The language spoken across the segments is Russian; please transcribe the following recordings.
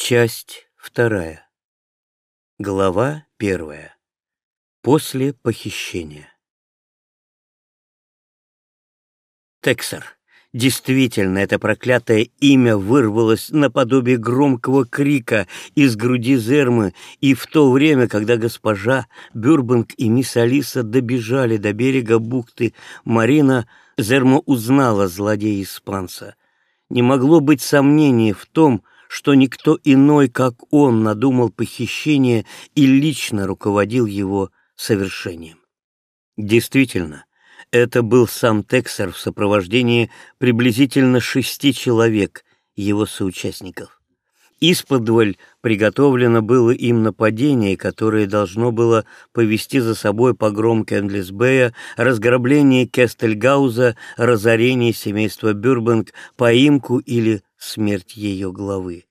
Часть вторая. Глава первая. После похищения. Тексер. Действительно, это проклятое имя вырвалось наподобие громкого крика из груди Зермы, и в то время, когда госпожа Бюрбанг и мисс Алиса добежали до берега бухты Марина, Зерма узнала злодея-испанца. Не могло быть сомнений в том, что никто иной, как он, надумал похищение и лично руководил его совершением. Действительно, это был сам Тексер в сопровождении приблизительно шести человек, его соучастников. Исподволь приготовлено было им нападение, которое должно было повести за собой погром Кендлисбея, разграбление Кестельгауза, разорение семейства Бюрбанг, поимку или смерть ее главы.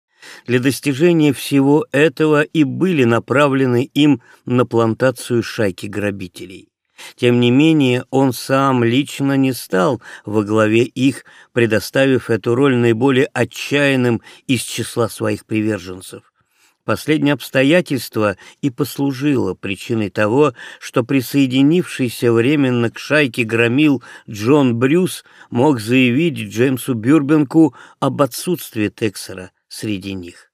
Для достижения всего этого и были направлены им на плантацию шайки грабителей. Тем не менее, он сам лично не стал во главе их, предоставив эту роль наиболее отчаянным из числа своих приверженцев. Последнее обстоятельство и послужило причиной того, что присоединившийся временно к шайке громил Джон Брюс мог заявить Джеймсу Бюрбенку об отсутствии Тексера среди них.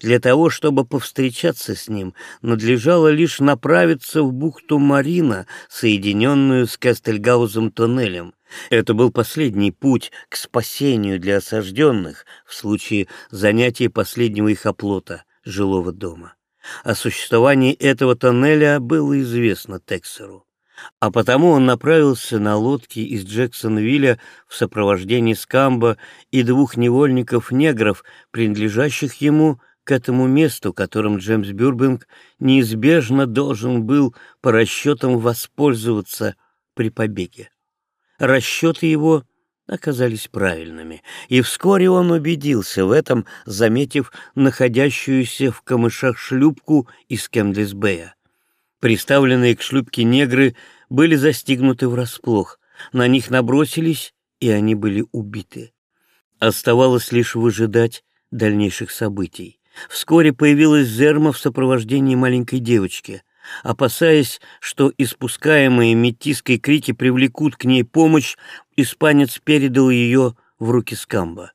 Для того, чтобы повстречаться с ним, надлежало лишь направиться в бухту Марина, соединенную с Кастельгаузом тоннелем. Это был последний путь к спасению для осажденных в случае занятия последнего их оплота — жилого дома. О существовании этого тоннеля было известно Тексеру, а потому он направился на лодке из Джексонвилля в сопровождении Скамба и двух невольников-негров, принадлежащих ему, к этому месту, которым Джеймс Бюрбинг неизбежно должен был по расчетам воспользоваться при побеге. Расчеты его оказались правильными, и вскоре он убедился в этом, заметив находящуюся в камышах шлюпку из Кемдлисбея. Приставленные к шлюпке негры были застигнуты врасплох, на них набросились, и они были убиты. Оставалось лишь выжидать дальнейших событий. Вскоре появилась Зерма в сопровождении маленькой девочки. Опасаясь, что испускаемые метиской крики привлекут к ней помощь, испанец передал ее в руки Скамба.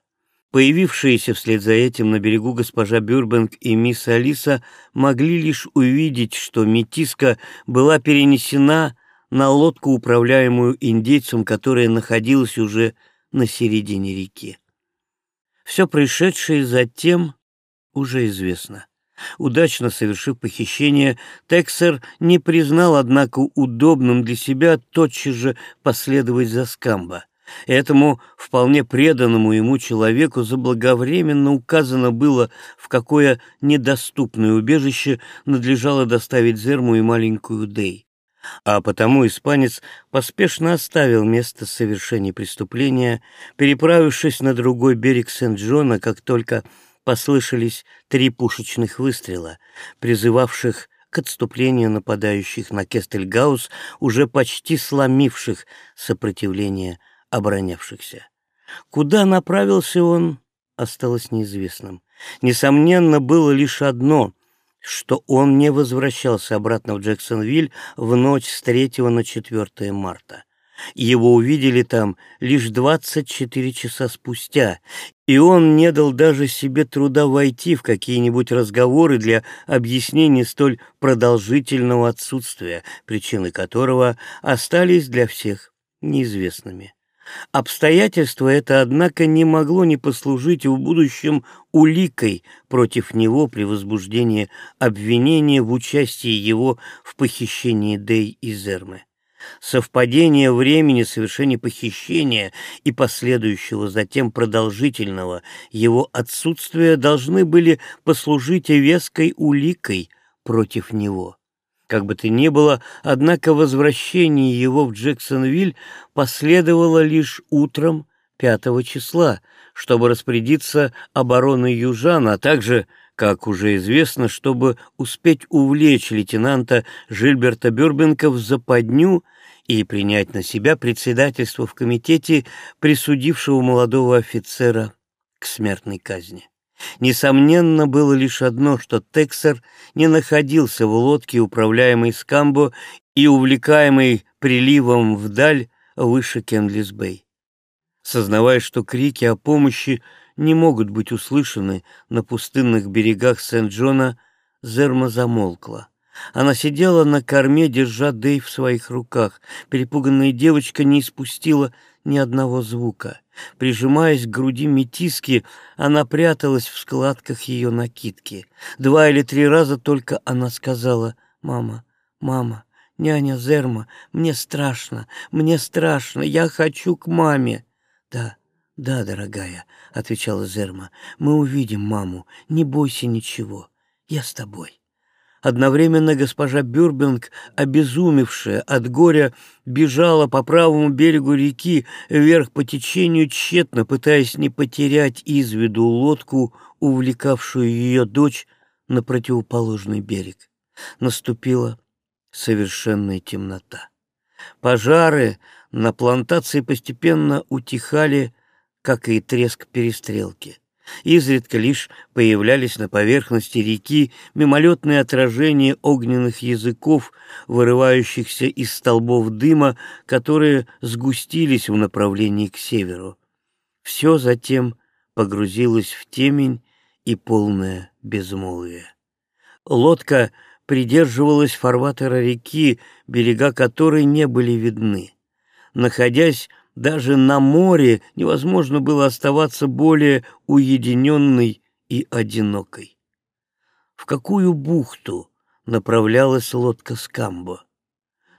Появившиеся вслед за этим на берегу госпожа Бюрбенг и мисс Алиса могли лишь увидеть, что метиска была перенесена на лодку, управляемую индейцем, которая находилась уже на середине реки. Все происшедшее затем уже известно. Удачно совершив похищение, Тексер не признал, однако, удобным для себя тотчас же последовать за Скамбо. Этому вполне преданному ему человеку заблаговременно указано было, в какое недоступное убежище надлежало доставить Зерму и маленькую Дей. А потому испанец поспешно оставил место совершения преступления, переправившись на другой берег Сент-Джона, как только послышались три пушечных выстрела, призывавших к отступлению нападающих на Кестельгаус, уже почти сломивших сопротивление оборонявшихся. Куда направился он, осталось неизвестным. Несомненно, было лишь одно, что он не возвращался обратно в Джексонвиль в ночь с 3 на 4 марта. Его увидели там лишь 24 часа спустя, и он не дал даже себе труда войти в какие-нибудь разговоры для объяснения столь продолжительного отсутствия, причины которого остались для всех неизвестными. Обстоятельство это, однако, не могло не послужить в будущем уликой против него при возбуждении обвинения в участии его в похищении Дей и Зермы. Совпадение времени совершения похищения и последующего затем продолжительного его отсутствия должны были послужить веской уликой против него. Как бы то ни было, однако возвращение его в Джексонвиль последовало лишь утром 5 числа, чтобы распорядиться обороной Южана, а также как уже известно, чтобы успеть увлечь лейтенанта Жильберта Бюрбенка в западню и принять на себя председательство в комитете, присудившего молодого офицера к смертной казни. Несомненно, было лишь одно, что Тексер не находился в лодке, управляемой Скамбо и увлекаемой приливом вдаль выше Кендлис-Бэй. Сознавая, что крики о помощи не могут быть услышаны на пустынных берегах Сент-Джона, Зерма замолкла. Она сидела на корме, держа Дэй в своих руках. Перепуганная девочка не испустила ни одного звука. Прижимаясь к груди метиски, она пряталась в складках ее накидки. Два или три раза только она сказала «Мама, мама, няня Зерма, мне страшно, мне страшно, я хочу к маме». «Да, да, дорогая», — отвечала Зерма, — «мы увидим маму, не бойся ничего, я с тобой». Одновременно госпожа Бюрбинг, обезумевшая от горя, бежала по правому берегу реки вверх по течению, тщетно пытаясь не потерять из виду лодку, увлекавшую ее дочь на противоположный берег. Наступила совершенная темнота. Пожары на плантации постепенно утихали, как и треск перестрелки. Изредка лишь появлялись на поверхности реки мимолетные отражения огненных языков, вырывающихся из столбов дыма, которые сгустились в направлении к северу. Все затем погрузилось в темень и полное безмолвие. Лодка придерживалась фарватера реки, берега которой не были видны. Находясь даже на море невозможно было оставаться более уединенной и одинокой. В какую бухту направлялась лодка Скамбо?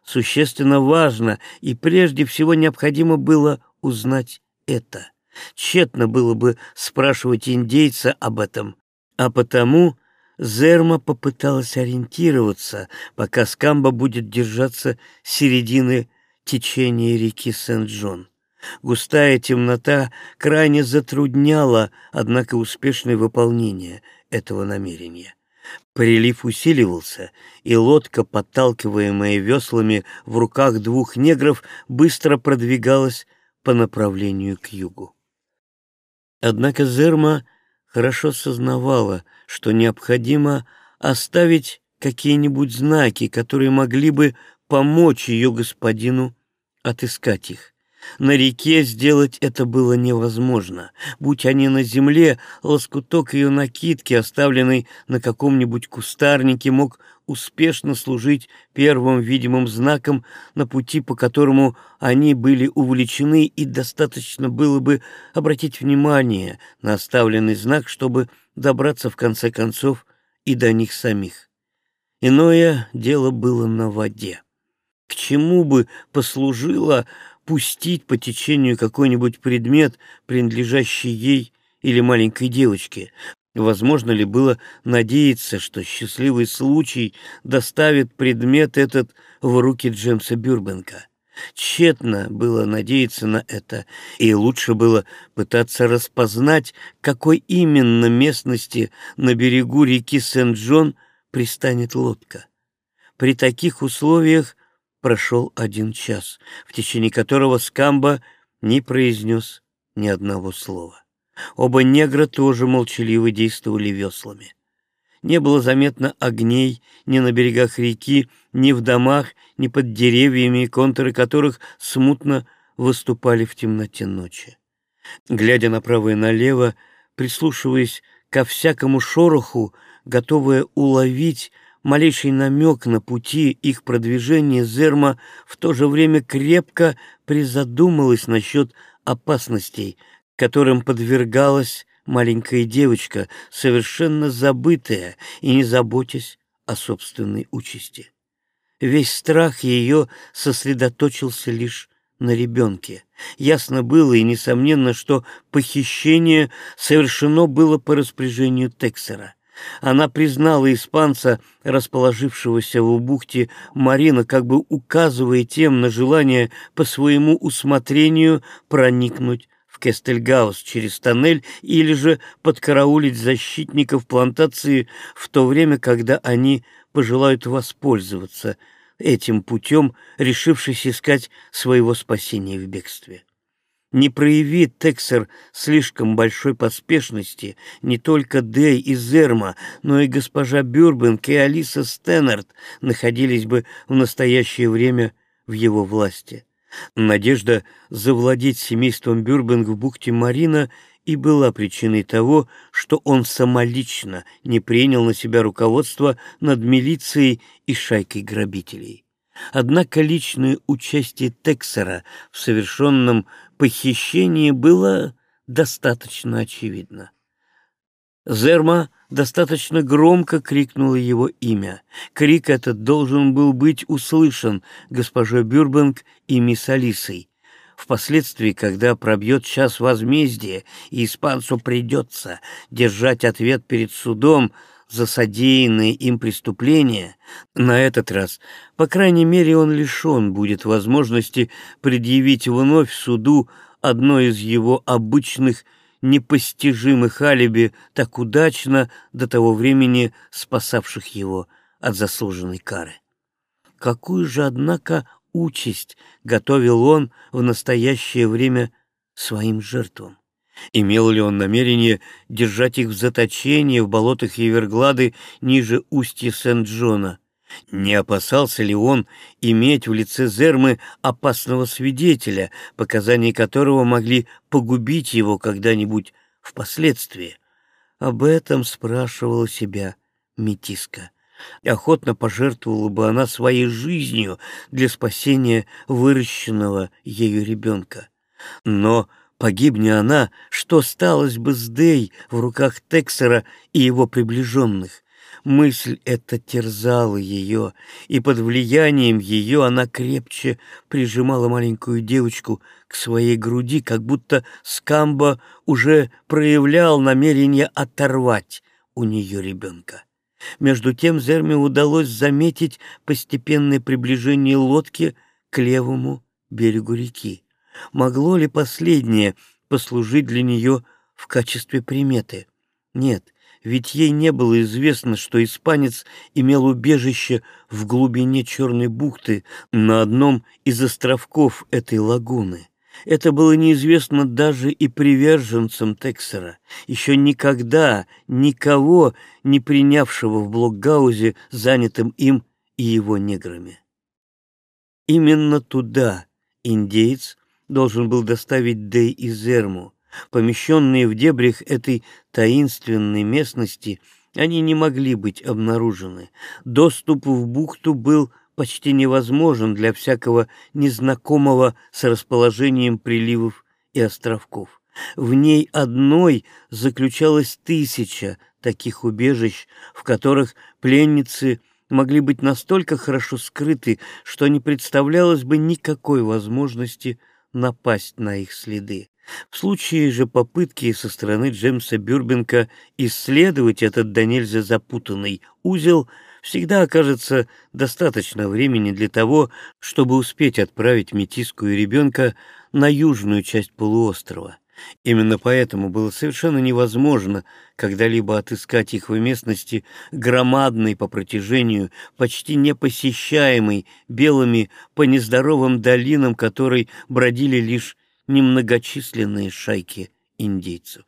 Существенно важно и прежде всего необходимо было узнать это. Тщетно было бы спрашивать индейца об этом, а потому Зерма попыталась ориентироваться, пока Скамбо будет держаться середины течения реки Сент-Джон. Густая темнота крайне затрудняла, однако, успешное выполнение этого намерения. Прилив усиливался, и лодка, подталкиваемая веслами в руках двух негров, быстро продвигалась по направлению к югу. Однако Зерма хорошо сознавала, что необходимо оставить какие-нибудь знаки, которые могли бы помочь ее господину отыскать их. На реке сделать это было невозможно. Будь они на земле, лоскуток ее накидки, оставленный на каком-нибудь кустарнике, мог успешно служить первым видимым знаком на пути, по которому они были увлечены, и достаточно было бы обратить внимание на оставленный знак, чтобы добраться в конце концов и до них самих. Иное дело было на воде. К чему бы послужило пустить по течению какой-нибудь предмет, принадлежащий ей или маленькой девочке? Возможно ли было надеяться, что счастливый случай доставит предмет этот в руки Джемса Бюрбенка? Тщетно было надеяться на это, и лучше было пытаться распознать, какой именно местности на берегу реки Сент-Джон пристанет лодка. При таких условиях прошел один час, в течение которого Скамба не произнес ни одного слова. Оба негра тоже молчаливо действовали веслами. Не было заметно огней ни на берегах реки, ни в домах, ни под деревьями, контуры которых смутно выступали в темноте ночи. Глядя направо и налево, прислушиваясь ко всякому шороху, готовая уловить малейший намек на пути их продвижения, Зерма в то же время крепко призадумалась насчет опасностей, которым подвергалась маленькая девочка, совершенно забытая и не заботясь о собственной участи. Весь страх ее сосредоточился лишь на ребенке. Ясно было и несомненно, что похищение совершено было по распоряжению Тексера. Она признала испанца, расположившегося в бухте Марина, как бы указывая тем на желание по своему усмотрению проникнуть в Кестельгаус через тоннель или же подкараулить защитников плантации в то время, когда они пожелают воспользоваться этим путем, решившись искать своего спасения в бегстве. Не проявит Тексер слишком большой поспешности, не только Дэй и Зерма, но и госпожа Бюрбенк и Алиса Стэннерд находились бы в настоящее время в его власти. Надежда завладеть семейством Бюрбенг в бухте Марина и была причиной того, что он самолично не принял на себя руководство над милицией и шайкой грабителей. Однако личное участие Тексера в совершенном похищении было достаточно очевидно. Зерма достаточно громко крикнула его имя. Крик этот должен был быть услышан госпожой Бюрбанк и мисс Алисой. Впоследствии, когда пробьет час возмездия, и испанцу придется держать ответ перед судом за содеянные им преступления, на этот раз, по крайней мере, он лишен будет возможности предъявить вновь суду одно из его обычных непостижимых алиби, так удачно до того времени спасавших его от заслуженной кары. Какую же, однако, участь готовил он в настоящее время своим жертвам? Имел ли он намерение держать их в заточении в болотах Еверглады ниже устья Сент-Джона? Не опасался ли он иметь в лице Зермы опасного свидетеля, показания которого могли погубить его когда-нибудь впоследствии? Об этом спрашивала себя Метиска. Охотно пожертвовала бы она своей жизнью для спасения выращенного ею ребенка. Но погибни она, что сталось бы с Дей в руках Тексера и его приближенных? Мысль эта терзала ее, и под влиянием ее она крепче прижимала маленькую девочку к своей груди, как будто Скамбо уже проявлял намерение оторвать у нее ребенка. Между тем Зерме удалось заметить постепенное приближение лодки к левому берегу реки. Могло ли последнее послужить для нее в качестве приметы? Нет, ведь ей не было известно, что испанец имел убежище в глубине Черной бухты на одном из островков этой лагуны. Это было неизвестно даже и приверженцам Тексера, еще никогда никого не принявшего в Блокгаузе занятым им и его неграми. Именно туда индейец должен был доставить Дэй и Зерму. Помещенные в дебрях этой таинственной местности, они не могли быть обнаружены. Доступ в бухту был почти невозможен для всякого незнакомого с расположением приливов и островков. В ней одной заключалось тысяча таких убежищ, в которых пленницы могли быть настолько хорошо скрыты, что не представлялось бы никакой возможности напасть на их следы. В случае же попытки со стороны Джеймса Бюрбенка исследовать этот до нельзя запутанный узел – всегда окажется достаточно времени для того, чтобы успеть отправить метиску и ребенка на южную часть полуострова. Именно поэтому было совершенно невозможно когда-либо отыскать их в местности громадной по протяжению, почти непосещаемой белыми по нездоровым долинам, которой бродили лишь немногочисленные шайки индейцев.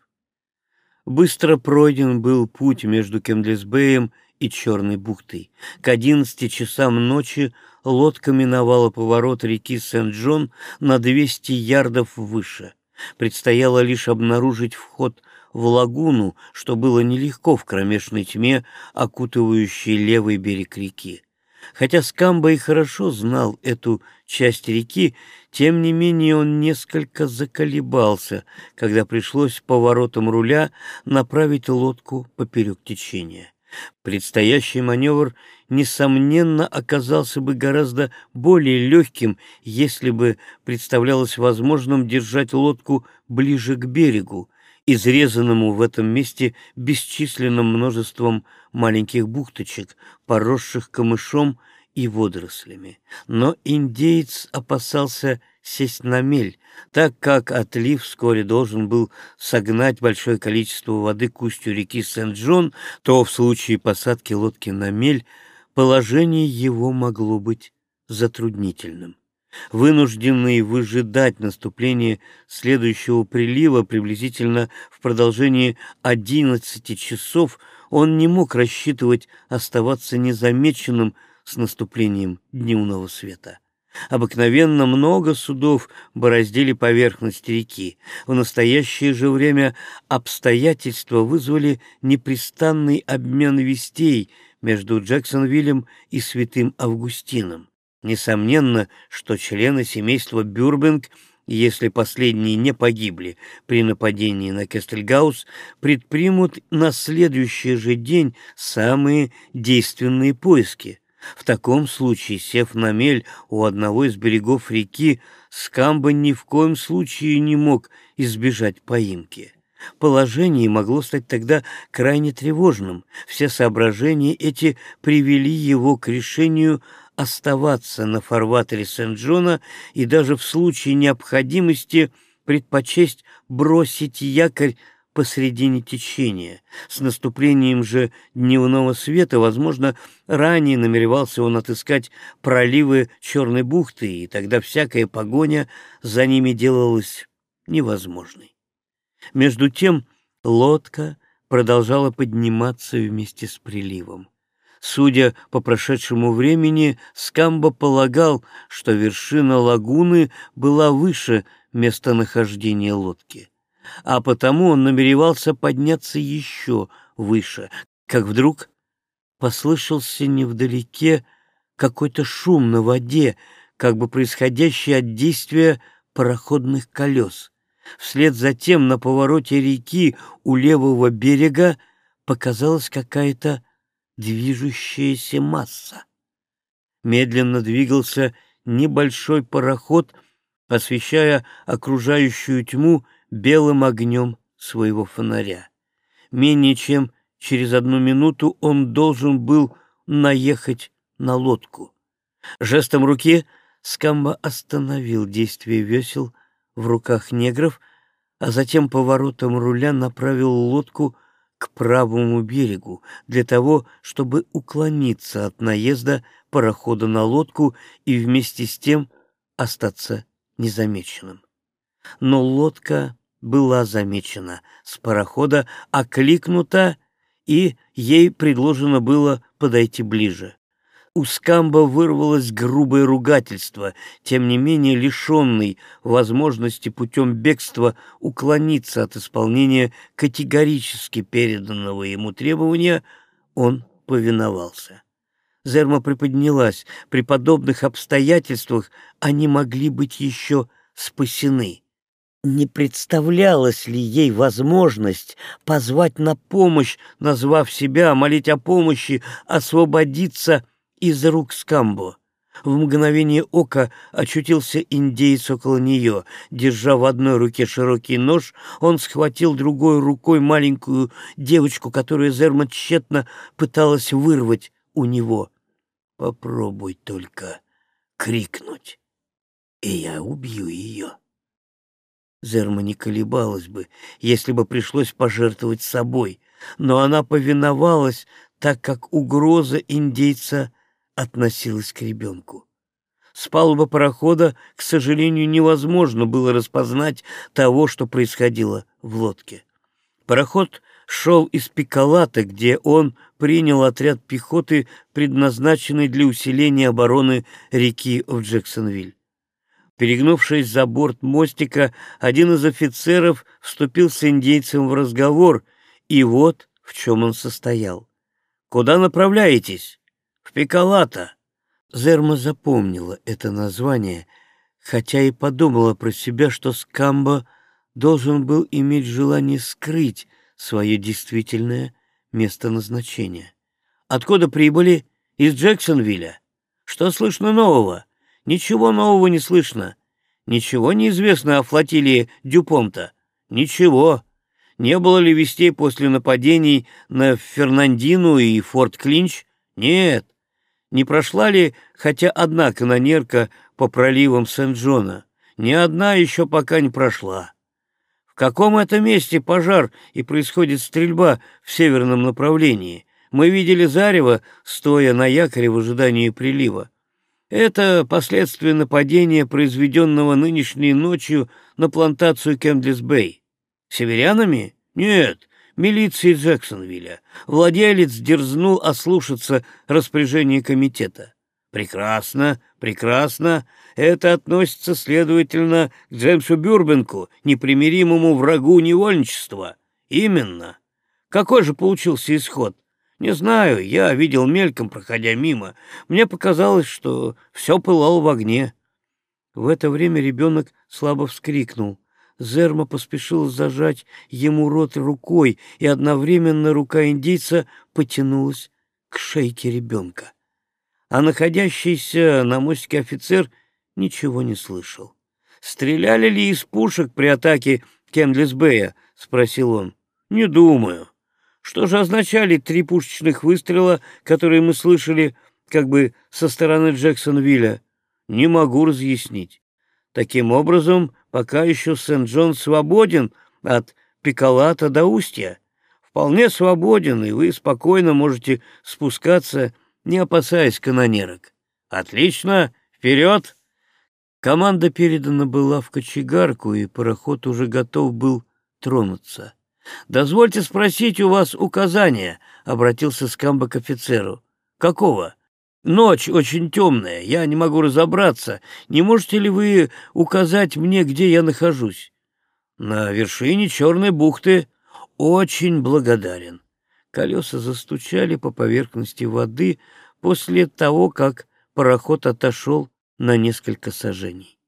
Быстро пройден был путь между Кемдлисбеем и Черной бухтой. К одиннадцати часам ночи лодка миновала поворот реки Сент-Джон на двести ярдов выше. Предстояло лишь обнаружить вход в лагуну, что было нелегко в кромешной тьме, окутывающей левый берег реки. Хотя Скамба и хорошо знал эту часть реки, тем не менее он несколько заколебался, когда пришлось поворотом руля направить лодку поперек течения. Предстоящий маневр, несомненно, оказался бы гораздо более легким, если бы представлялось возможным держать лодку ближе к берегу, изрезанному в этом месте бесчисленным множеством маленьких бухточек, поросших камышом и водорослями. Но индеец опасался сесть на мель, так как отлив вскоре должен был согнать большое количество воды к устью реки Сент-Джон, то в случае посадки лодки на мель положение его могло быть затруднительным. Вынужденный выжидать наступление следующего прилива приблизительно в продолжении 11 часов, он не мог рассчитывать оставаться незамеченным с наступлением дневного света. Обыкновенно много судов бороздили поверхность реки. В настоящее же время обстоятельства вызвали непрестанный обмен вестей между Джексонвиллем и Святым Августином. Несомненно, что члены семейства Бюрбинг, если последние не погибли при нападении на Кестельгаус, предпримут на следующий же день самые действенные поиски. В таком случае, сев на мель у одного из берегов реки, Скамба ни в коем случае не мог избежать поимки. Положение могло стать тогда крайне тревожным. Все соображения эти привели его к решению оставаться на фарватере Сент-Джона и даже в случае необходимости предпочесть бросить якорь посредине течения. С наступлением же дневного света, возможно, ранее намеревался он отыскать проливы Черной бухты, и тогда всякая погоня за ними делалась невозможной. Между тем лодка продолжала подниматься вместе с приливом. Судя по прошедшему времени, Скамбо полагал, что вершина лагуны была выше местонахождения лодки а потому он намеревался подняться еще выше, как вдруг послышался невдалеке какой-то шум на воде, как бы происходящий от действия пароходных колес. Вслед за тем на повороте реки у левого берега показалась какая-то движущаяся масса. Медленно двигался небольшой пароход, освещая окружающую тьму белым огнем своего фонаря. Менее чем через одну минуту он должен был наехать на лодку. Жестом руки Скамба остановил действие весел в руках негров, а затем поворотом руля направил лодку к правому берегу для того, чтобы уклониться от наезда парохода на лодку и вместе с тем остаться незамеченным. Но лодка была замечена с парохода, окликнута, и ей предложено было подойти ближе. У Скамба вырвалось грубое ругательство, тем не менее лишенный возможности путем бегства уклониться от исполнения категорически переданного ему требования, он повиновался. Зерма приподнялась. При подобных обстоятельствах они могли быть еще спасены. Не представлялась ли ей возможность позвать на помощь, назвав себя, молить о помощи, освободиться из рук Скамбо? В мгновение ока очутился индейец около нее. Держа в одной руке широкий нож, он схватил другой рукой маленькую девочку, которую Зерма тщетно пыталась вырвать у него. «Попробуй только крикнуть, и я убью ее». Зерма не колебалась бы, если бы пришлось пожертвовать собой, но она повиновалась, так как угроза индейца относилась к ребенку. С палубы парохода, к сожалению, невозможно было распознать того, что происходило в лодке. Пароход шел из Пикалата, где он принял отряд пехоты, предназначенный для усиления обороны реки в Джексонвиль. Перегнувшись за борт мостика, один из офицеров вступил с индейцем в разговор, и вот в чем он состоял. «Куда направляетесь?» «В Пикалата». Зерма запомнила это название, хотя и подумала про себя, что Скамбо должен был иметь желание скрыть свое действительное место назначения. «Откуда прибыли? Из Джексонвилля? Что слышно нового?» Ничего нового не слышно. Ничего не известно о флотилии Дюпонта. Ничего. Не было ли вестей после нападений на Фернандину и Форт Клинч? Нет. Не прошла ли хотя одна канонерка по проливам Сент-Джона? Ни одна еще пока не прошла. В каком это месте пожар и происходит стрельба в северном направлении? Мы видели зарево, стоя на якоре в ожидании прилива. Это последствия нападения, произведенного нынешней ночью на плантацию Кемдлис-Бэй. Северянами? Нет, милиции Джексонвилля. Владелец дерзнул ослушаться распоряжения комитета. Прекрасно, прекрасно. Это относится, следовательно, к Джеймсу Бюрбенку, непримиримому врагу невольничества. Именно. Какой же получился исход? Не знаю, я видел мельком, проходя мимо. Мне показалось, что все пылало в огне. В это время ребенок слабо вскрикнул. Зерма поспешил зажать ему рот рукой, и одновременно рука индейца потянулась к шейке ребенка а находящийся на мостике офицер ничего не слышал. «Стреляли ли из пушек при атаке Кендлисбея?» — спросил он. «Не думаю. Что же означали три пушечных выстрела, которые мы слышали как бы со стороны Джексонвилля? Не могу разъяснить. Таким образом, пока еще Сент-Джон свободен от Пикалата до Устья. Вполне свободен, и вы спокойно можете спускаться не опасаясь канонерок. «Отлично! Вперед!» Команда передана была в кочегарку, и пароход уже готов был тронуться. «Дозвольте спросить у вас указания», — обратился Скамба к офицеру. «Какого?» «Ночь очень темная, я не могу разобраться. Не можете ли вы указать мне, где я нахожусь?» «На вершине Черной бухты. Очень благодарен». Колеса застучали по поверхности воды после того, как пароход отошел на несколько сажений.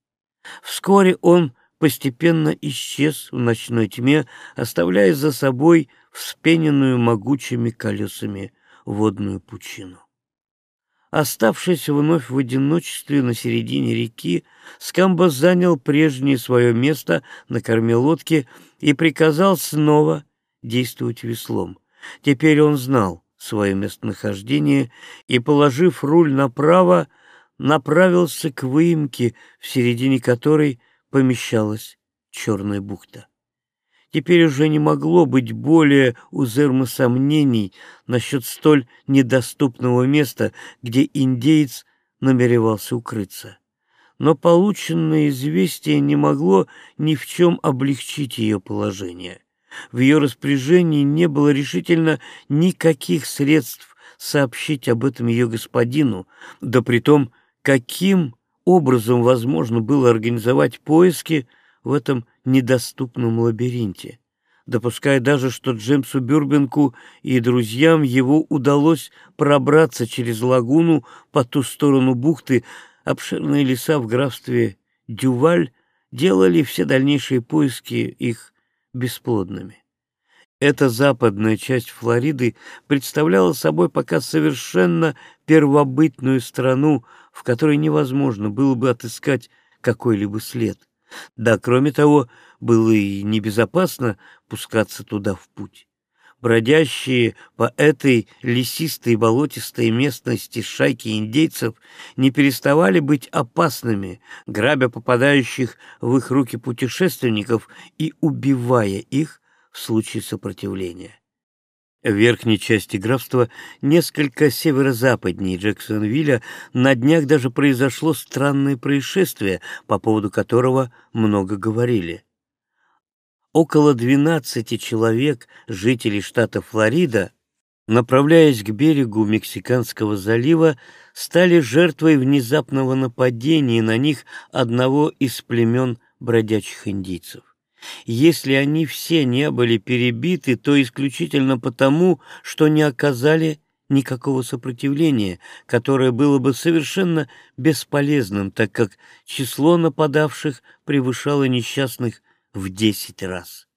Вскоре он постепенно исчез в ночной тьме, оставляя за собой вспененную могучими колесами водную пучину. Оставшись вновь в одиночестве на середине реки, Скамба занял прежнее свое место на корме лодки и приказал снова действовать веслом. Теперь он знал свое местонахождение и, положив руль направо, направился к выемке, в середине которой помещалась черная бухта. Теперь уже не могло быть более у Зерма сомнений насчет столь недоступного места, где индеец намеревался укрыться. Но полученное известие не могло ни в чем облегчить ее положение. В ее распоряжении не было решительно никаких средств сообщить об этом ее господину, да при том, каким образом возможно было организовать поиски в этом недоступном лабиринте, допуская даже, что Джемсу Бюрбенку и друзьям его удалось пробраться через лагуну по ту сторону бухты, обширные леса в графстве Дюваль делали все дальнейшие поиски их бесплодными. Эта западная часть Флориды представляла собой пока совершенно первобытную страну, в которой невозможно было бы отыскать какой-либо след. Да, кроме того, было и небезопасно пускаться туда в путь. Бродящие по этой лесистой болотистой местности шайки индейцев не переставали быть опасными, грабя попадающих в их руки путешественников и убивая их в случае сопротивления. В верхней части графства, несколько северо-западнее Джексонвилля, на днях даже произошло странное происшествие, по поводу которого много говорили. Около 12 человек, жителей штата Флорида, направляясь к берегу Мексиканского залива, стали жертвой внезапного нападения на них одного из племен бродячих индийцев. Если они все не были перебиты, то исключительно потому, что не оказали никакого сопротивления, которое было бы совершенно бесполезным, так как число нападавших превышало несчастных в десять раз.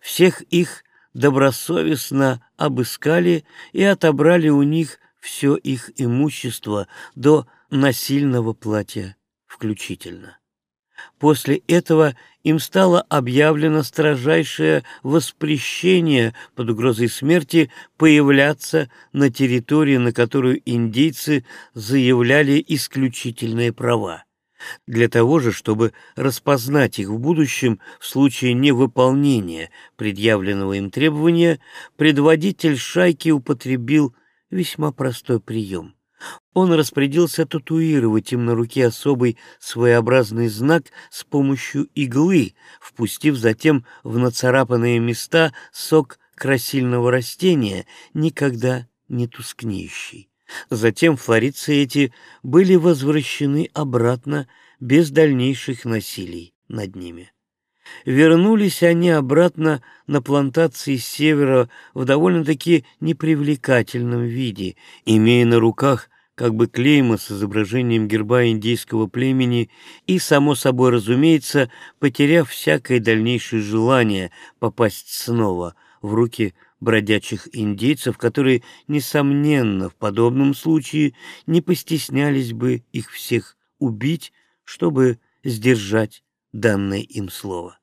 Всех их добросовестно обыскали и отобрали у них все их имущество до насильного платья включительно. После этого им стало объявлено строжайшее воспрещение под угрозой смерти появляться на территории, на которую индейцы заявляли исключительные права. Для того же, чтобы распознать их в будущем в случае невыполнения предъявленного им требования, предводитель шайки употребил весьма простой прием. Он распорядился татуировать им на руке особый своеобразный знак с помощью иглы, впустив затем в нацарапанные места сок красильного растения, никогда не тускнеющий. Затем флорицы эти были возвращены обратно без дальнейших насилий над ними. Вернулись они обратно на плантации севера в довольно-таки непривлекательном виде, имея на руках как бы клейма с изображением герба индейского племени и, само собой разумеется, потеряв всякое дальнейшее желание попасть снова в руки бродячих индейцев, которые, несомненно, в подобном случае не постеснялись бы их всех убить, чтобы сдержать данное им слово.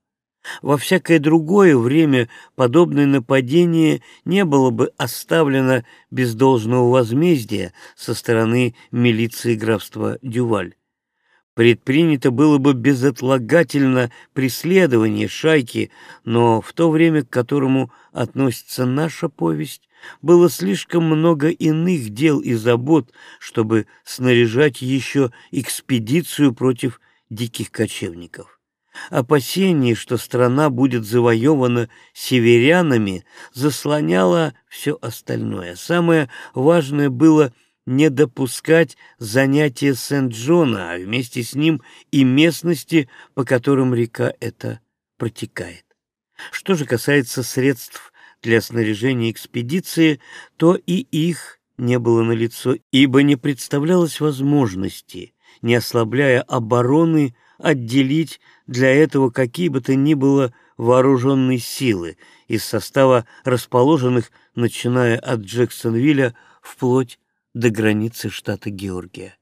Во всякое другое время подобное нападение не было бы оставлено без должного возмездия со стороны милиции графства Дюваль. Предпринято было бы безотлагательно преследование шайки, но в то время, к которому относится наша повесть, было слишком много иных дел и забот, чтобы снаряжать еще экспедицию против диких кочевников. Опасение, что страна будет завоевана северянами, заслоняло все остальное. Самое важное было не допускать занятия Сент-Джона, а вместе с ним и местности, по которым река эта протекает. Что же касается средств для снаряжения экспедиции, то и их не было налицо, ибо не представлялось возможности, не ослабляя обороны, отделить для этого какие бы то ни было вооруженные силы из состава расположенных, начиная от Джексонвилля вплоть до границы штата Георгия.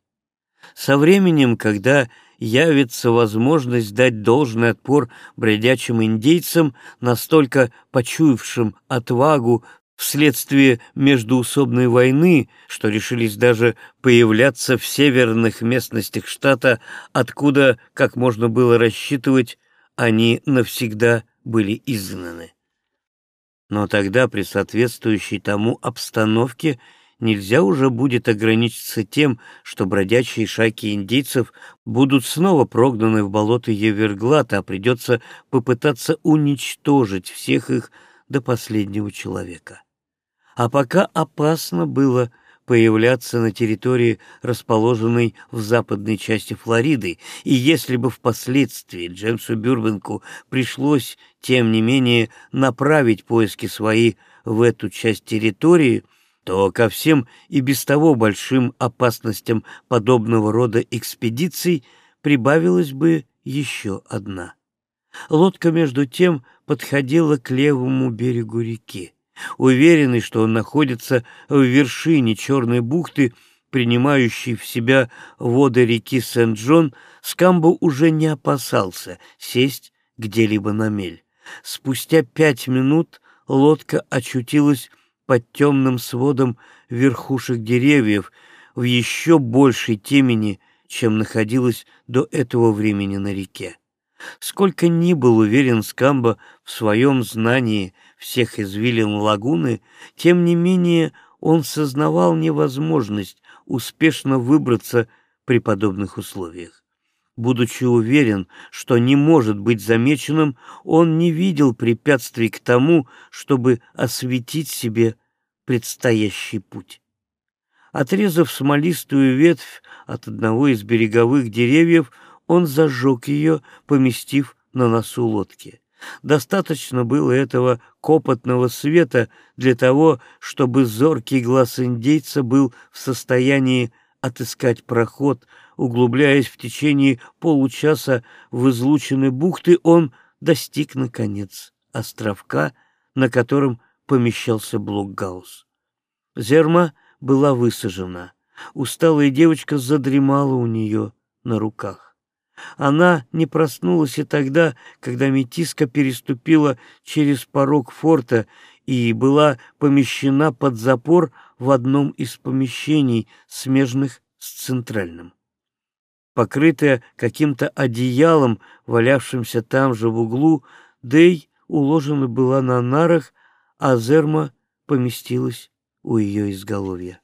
Со временем, когда явится возможность дать должный отпор бродячим индейцам, настолько почуявшим отвагу вследствие междуусобной войны, что решились даже появляться в северных местностях штата, откуда, как можно было рассчитывать, они навсегда были изгнаны. Но тогда при соответствующей тому обстановке нельзя уже будет ограничиться тем, что бродячие шайки индейцев будут снова прогнаны в болото Еверглата, а придется попытаться уничтожить всех их до последнего человека а пока опасно было появляться на территории, расположенной в западной части Флориды, и если бы впоследствии Джеймсу Бюрбенку пришлось, тем не менее, направить поиски свои в эту часть территории, то ко всем и без того большим опасностям подобного рода экспедиций прибавилась бы еще одна. Лодка, между тем, подходила к левому берегу реки. Уверенный, что он находится в вершине Черной бухты, принимающей в себя воды реки Сент-Джон, Скамбо уже не опасался сесть где-либо на мель. Спустя пять минут лодка очутилась под темным сводом верхушек деревьев в еще большей темени, чем находилась до этого времени на реке. Сколько ни был уверен Скамбо в своем знании всех извилин лагуны, тем не менее он сознавал невозможность успешно выбраться при подобных условиях. Будучи уверен, что не может быть замеченным, он не видел препятствий к тому, чтобы осветить себе предстоящий путь. Отрезав смолистую ветвь от одного из береговых деревьев, он зажег ее, поместив на носу лодки. Достаточно было этого копотного света для того, чтобы зоркий глаз индейца был в состоянии отыскать проход. Углубляясь в течение получаса в излучины бухты, он достиг, наконец, островка, на котором помещался блокгаус. Зерма была высажена. Усталая девочка задремала у нее на руках. Она не проснулась и тогда, когда метиска переступила через порог форта и была помещена под запор в одном из помещений, смежных с центральным. Покрытая каким-то одеялом, валявшимся там же в углу, Дэй уложена была на нарах, а Зерма поместилась у ее изголовья.